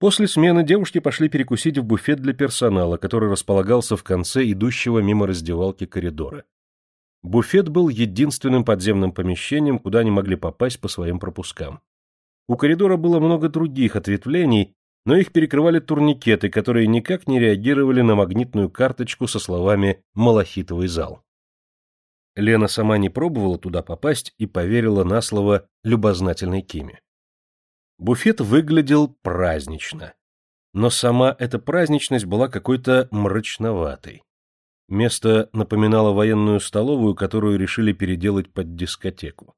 После смены девушки пошли перекусить в буфет для персонала, который располагался в конце идущего мимо раздевалки коридора. Буфет был единственным подземным помещением, куда они могли попасть по своим пропускам. У коридора было много других ответвлений, но их перекрывали турникеты, которые никак не реагировали на магнитную карточку со словами «Малахитовый зал». Лена сама не пробовала туда попасть и поверила на слово любознательной Киме. Буфет выглядел празднично. Но сама эта праздничность была какой-то мрачноватой. Место напоминало военную столовую, которую решили переделать под дискотеку.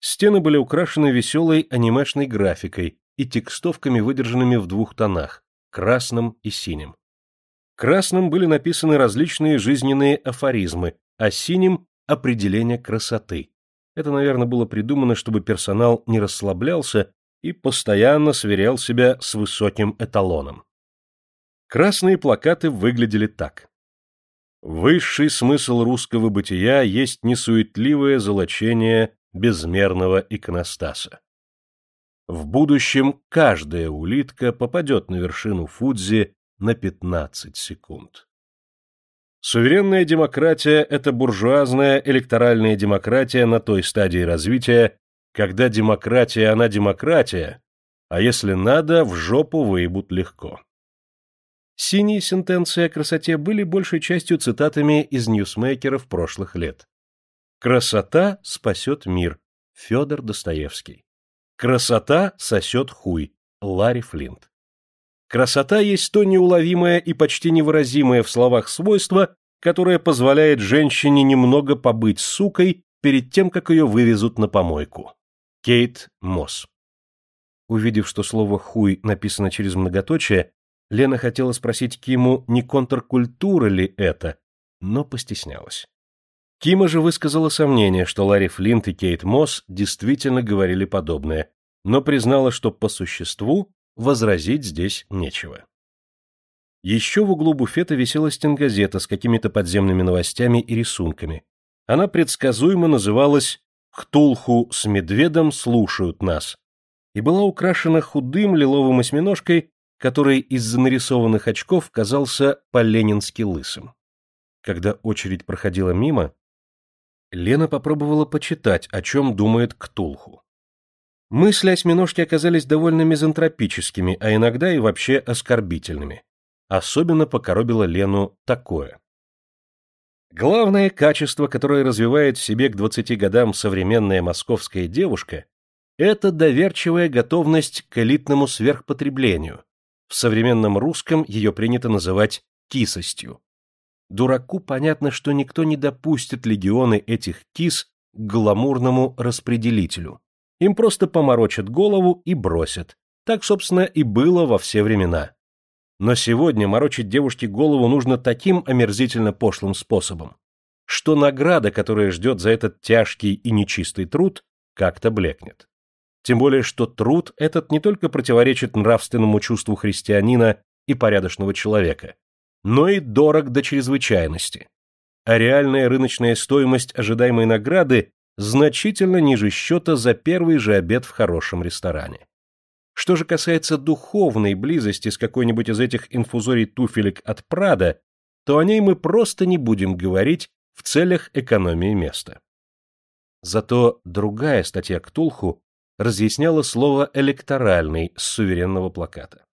Стены были украшены веселой анимешной графикой и текстовками, выдержанными в двух тонах – красным и синим. Красным были написаны различные жизненные афоризмы, а синим – определение красоты. Это, наверное, было придумано, чтобы персонал не расслаблялся и постоянно сверял себя с высоким эталоном. Красные плакаты выглядели так. Высший смысл русского бытия есть несуетливое золочение безмерного иконостаса. В будущем каждая улитка попадет на вершину Фудзи на 15 секунд. Суверенная демократия – это буржуазная электоральная демократия на той стадии развития, когда демократия, она демократия, а если надо, в жопу выебут легко. Синие сентенции о красоте были большей частью цитатами из ньюсмейкеров прошлых лет. «Красота спасет мир» — Федор Достоевский. «Красота сосет хуй» — Ларри Флинт. Красота есть то неуловимое и почти невыразимое в словах свойство, которое позволяет женщине немного побыть сукой перед тем, как ее вывезут на помойку. Кейт Мосс. Увидев, что слово «хуй» написано через многоточие, Лена хотела спросить Киму, не контркультура ли это, но постеснялась. Кима же высказала сомнение, что Ларри Флинт и Кейт Мосс действительно говорили подобное, но признала, что по существу возразить здесь нечего. Еще в углу буфета висела стенгазета с какими-то подземными новостями и рисунками. Она предсказуемо называлась Ктулху с медведом слушают нас, и была украшена худым лиловым осьминожкой, который из-за нарисованных очков казался по-ленински лысым. Когда очередь проходила мимо, Лена попробовала почитать, о чем думает Ктулху. Мысли осьминожки оказались довольно мизантропическими, а иногда и вообще оскорбительными. Особенно покоробило Лену такое. Главное качество, которое развивает в себе к 20 годам современная московская девушка, это доверчивая готовность к элитному сверхпотреблению. В современном русском ее принято называть кисостью. Дураку понятно, что никто не допустит легионы этих кис к гламурному распределителю. Им просто поморочат голову и бросят. Так, собственно, и было во все времена. Но сегодня морочить девушке голову нужно таким омерзительно пошлым способом, что награда, которая ждет за этот тяжкий и нечистый труд, как-то блекнет. Тем более, что труд этот не только противоречит нравственному чувству христианина и порядочного человека, но и дорог до чрезвычайности. А реальная рыночная стоимость ожидаемой награды значительно ниже счета за первый же обед в хорошем ресторане. Что же касается духовной близости с какой-нибудь из этих инфузорий туфелек от Прада, то о ней мы просто не будем говорить в целях экономии места. Зато другая статья Ктулху разъясняла слово «электоральный» с суверенного плаката.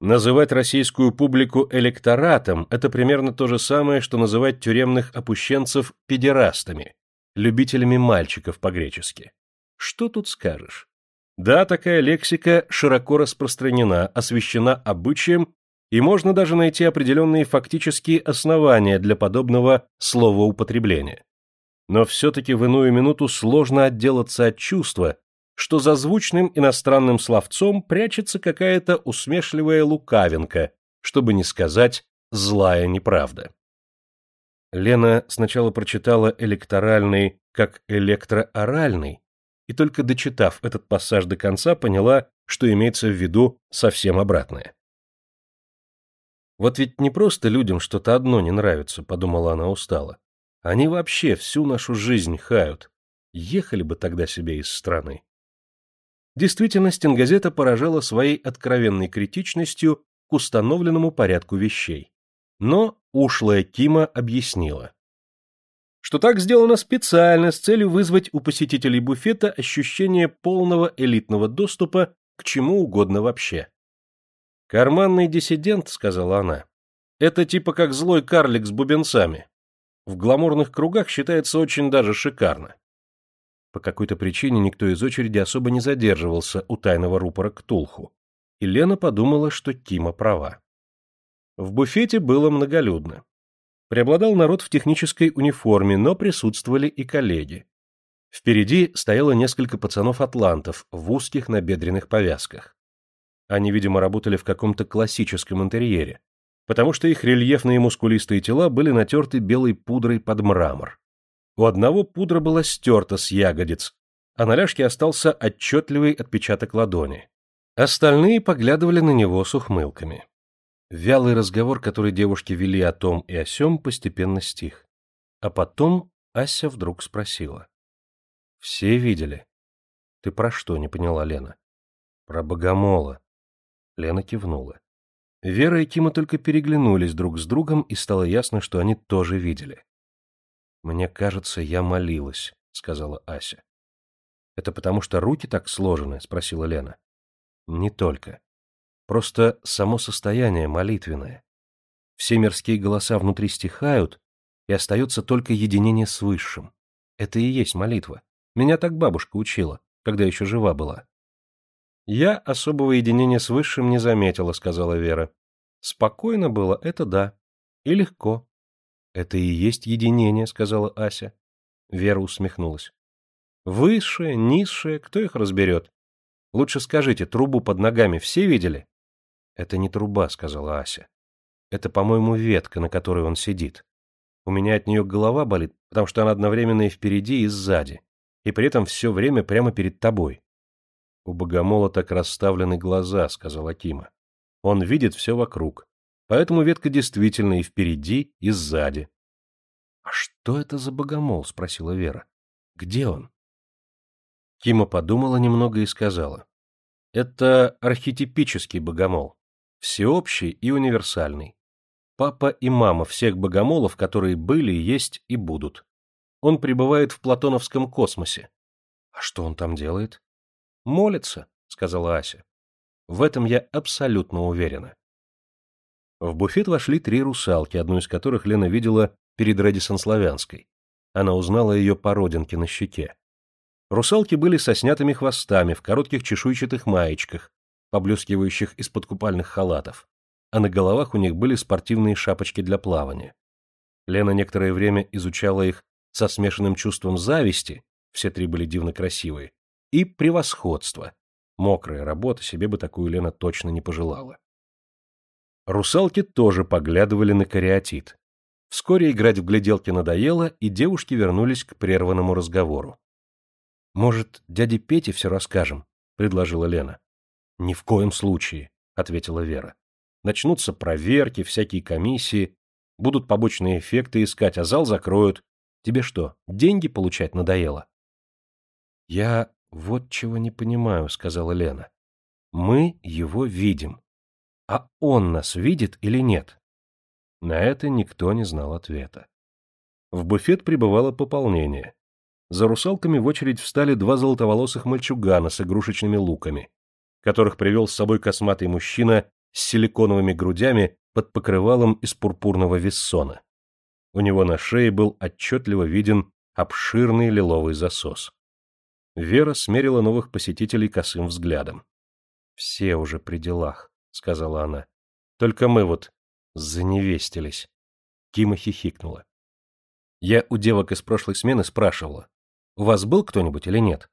Называть российскую публику электоратом – это примерно то же самое, что называть тюремных опущенцев педерастами, любителями мальчиков по-гречески. Что тут скажешь? Да, такая лексика широко распространена, освещена обычаем, и можно даже найти определенные фактические основания для подобного словоупотребления. Но все-таки в иную минуту сложно отделаться от чувства, что за звучным иностранным словцом прячется какая-то усмешливая лукавинка, чтобы не сказать злая неправда. Лена сначала прочитала электоральный как электрооральный, и только дочитав этот пассаж до конца, поняла, что имеется в виду совсем обратное. «Вот ведь не просто людям что-то одно не нравится», — подумала она устало. «Они вообще всю нашу жизнь хают. Ехали бы тогда себе из страны». Действительно, стенгазета поражала своей откровенной критичностью к установленному порядку вещей. Но ушлая Кима объяснила, что так сделано специально с целью вызвать у посетителей буфета ощущение полного элитного доступа к чему угодно вообще. «Карманный диссидент», — сказала она, — «это типа как злой карлик с бубенцами. В гламурных кругах считается очень даже шикарно». По какой-то причине никто из очереди особо не задерживался у тайного рупора Ктулху, и Лена подумала, что Кима права. В буфете было многолюдно. Преобладал народ в технической униформе, но присутствовали и коллеги. Впереди стояло несколько пацанов-атлантов в узких набедренных повязках. Они, видимо, работали в каком-то классическом интерьере, потому что их рельефные мускулистые тела были натерты белой пудрой под мрамор. У одного пудра была стерта с ягодиц, а на ляжке остался отчетливый отпечаток ладони. Остальные поглядывали на него с ухмылками. Вялый разговор, который девушки вели о том и о сём, постепенно стих. А потом Ася вдруг спросила. — Все видели? — Ты про что, не поняла Лена? — Про богомола. Лена кивнула. Вера и Кима только переглянулись друг с другом, и стало ясно, что они тоже видели. «Мне кажется, я молилась», — сказала Ася. «Это потому, что руки так сложены?» — спросила Лена. «Не только. Просто само состояние молитвенное. Все мирские голоса внутри стихают, и остается только единение с Высшим. Это и есть молитва. Меня так бабушка учила, когда еще жива была. «Я особого единения с Высшим не заметила», — сказала Вера. «Спокойно было, это да. И легко». «Это и есть единение», — сказала Ася. Вера усмехнулась. «Высшее, низшее, кто их разберет? Лучше скажите, трубу под ногами все видели?» «Это не труба», — сказала Ася. «Это, по-моему, ветка, на которой он сидит. У меня от нее голова болит, потому что она одновременно и впереди, и сзади, и при этом все время прямо перед тобой. У богомола так расставлены глаза, сказала Кима. Он видит все вокруг. Поэтому ветка действительно и впереди, и сзади. А что это за богомол? спросила Вера. Где он? Кима подумала немного и сказала. Это архетипический богомол. Всеобщий и универсальный. Папа и мама всех богомолов, которые были, есть и будут. Он пребывает в платоновском космосе. А что он там делает? Молится, сказала Ася. В этом я абсолютно уверена. В буфет вошли три русалки, одну из которых Лена видела перед Рэдисон Славянской. Она узнала ее по родинке на щеке. Русалки были со снятыми хвостами, в коротких чешуйчатых маечках, поблескивающих из-под купальных халатов, а на головах у них были спортивные шапочки для плавания. Лена некоторое время изучала их со смешанным чувством зависти, все три были дивно красивые, и превосходство. Мокрая работа, себе бы такую Лена точно не пожелала. Русалки тоже поглядывали на кариатит. Вскоре играть в гляделки надоело, и девушки вернулись к прерванному разговору. «Может, дяде Пете все расскажем?» — предложила Лена. «Ни в коем случае», — ответила Вера. «Начнутся проверки, всякие комиссии, будут побочные эффекты искать, а зал закроют. Тебе что, деньги получать надоело?» «Я «Вот чего не понимаю», — сказала Лена. «Мы его видим. А он нас видит или нет?» На это никто не знал ответа. В буфет прибывало пополнение. За русалками в очередь встали два золотоволосых мальчугана с игрушечными луками, которых привел с собой косматый мужчина с силиконовыми грудями под покрывалом из пурпурного виссона. У него на шее был отчетливо виден обширный лиловый засос. Вера смерила новых посетителей косым взглядом. «Все уже при делах», — сказала она. «Только мы вот заневестились». Кима хихикнула. Я у девок из прошлой смены спрашивала, у вас был кто-нибудь или нет?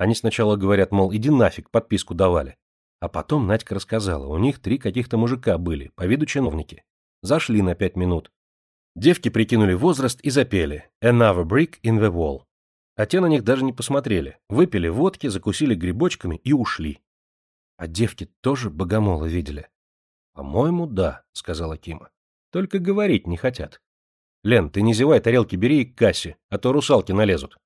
Они сначала говорят, мол, иди нафиг, подписку давали. А потом Надька рассказала, у них три каких-то мужика были, по виду чиновники. Зашли на пять минут. Девки прикинули возраст и запели «Another brick in the wall» а те на них даже не посмотрели, выпили водки, закусили грибочками и ушли. А девки тоже богомола видели? — По-моему, да, — сказала Кима. — Только говорить не хотят. Лен, ты не зевай, тарелки бери и к кассе, а то русалки налезут.